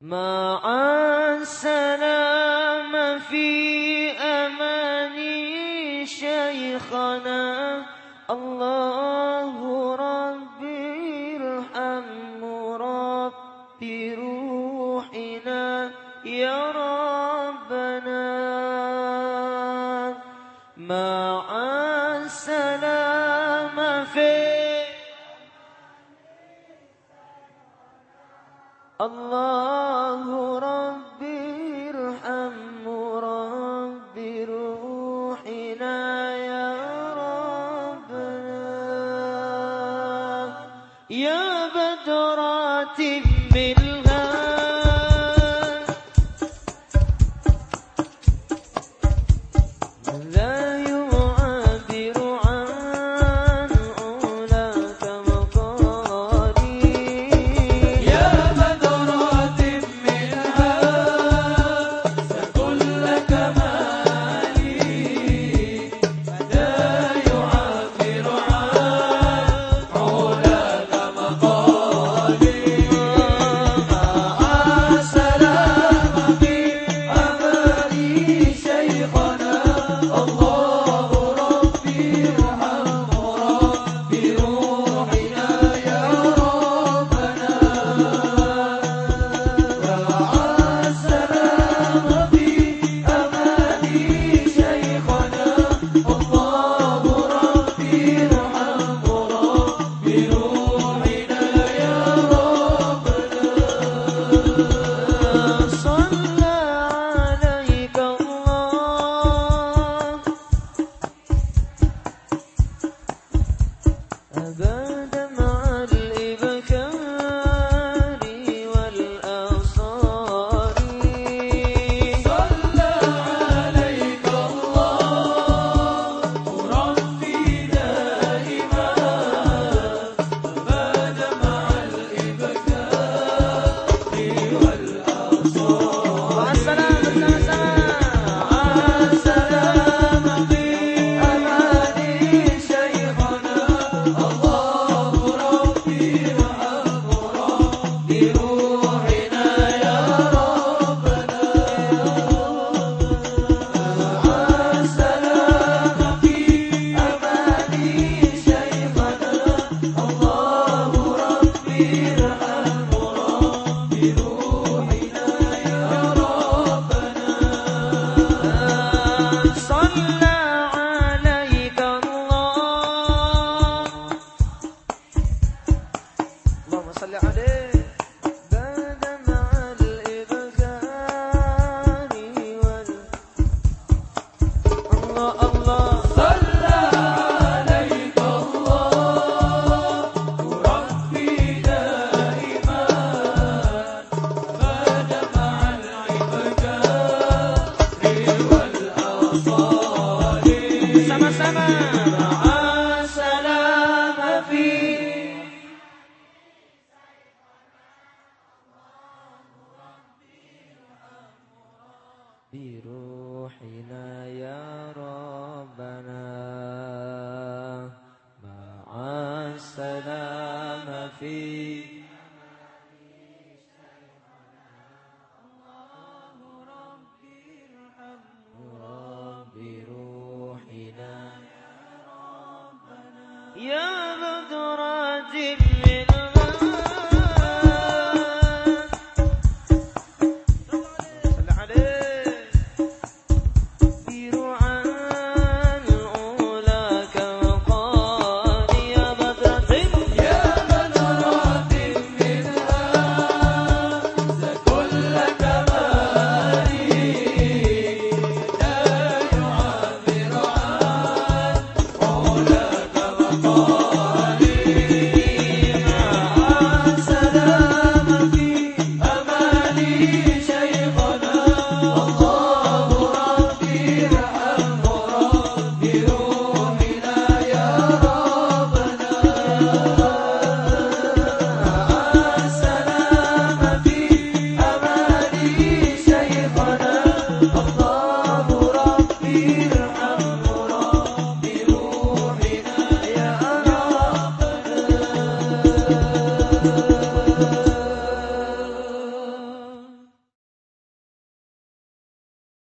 مع السلامة في أمان شيخنا الله الله ربي ارحم ربي روحنا يا ربنا يا بدرات Thank Oh.